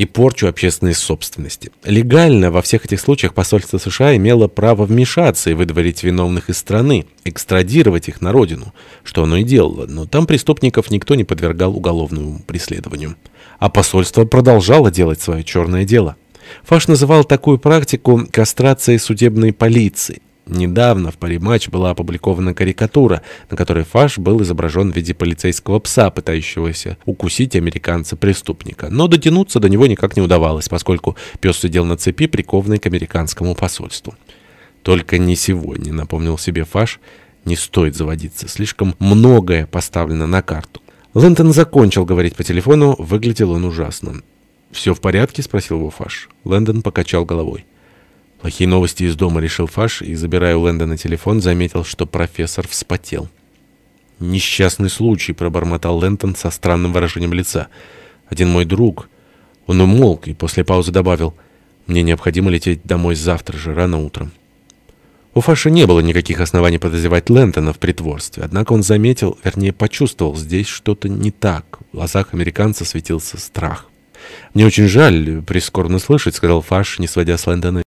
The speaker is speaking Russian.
и порчу общественной собственности. Легально во всех этих случаях посольство США имело право вмешаться и выдворить виновных из страны, экстрадировать их на родину, что оно и делало, но там преступников никто не подвергал уголовному преследованию. А посольство продолжало делать свое черное дело. Фаш называл такую практику кастрацией судебной полиции. Недавно в Париматч была опубликована карикатура, на которой Фаш был изображен в виде полицейского пса, пытающегося укусить американца-преступника. Но дотянуться до него никак не удавалось, поскольку пес сидел на цепи, прикованный к американскому посольству. «Только не сегодня», — напомнил себе Фаш, — «не стоит заводиться, слишком многое поставлено на карту». Лэнтон закончил говорить по телефону, выглядел он ужасно. «Все в порядке?» — спросил его Фаш. Лэндон покачал головой. Плохие новости из дома, решил Фаш, и, забирая у Лэндона телефон, заметил, что профессор вспотел. «Несчастный случай», — пробормотал Лэнтон со странным выражением лица. «Один мой друг». Он умолк и после паузы добавил, «Мне необходимо лететь домой завтра же, рано утром». У Фаша не было никаких оснований подозревать Лэнтона в притворстве, однако он заметил, вернее почувствовал, здесь что-то не так. В глазах американца светился страх. «Мне очень жаль, прискорбно слышать», — сказал Фаш, не сводя с Лэндона